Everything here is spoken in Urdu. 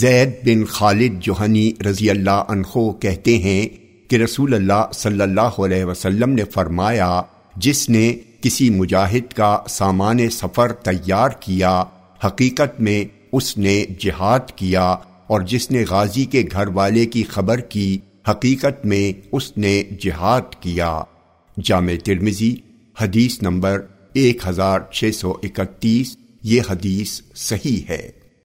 زید بن خالد جوہنی رضی اللہ عنہ کہتے ہیں کہ رسول اللہ صلی اللہ علیہ وسلم نے فرمایا، جس نے کسی مجاہد کا سامان سفر تیار کیا، حقیقت میں اس نے جہاد کیا اور جس نے غازی کے گھر والے کی خبر کی، حقیقت میں اس نے جہاد کیا۔ جامع ترمزی حدیث نمبر ایک ہزار چھ سو اکتیس، یہ حدیث صحیح ہے۔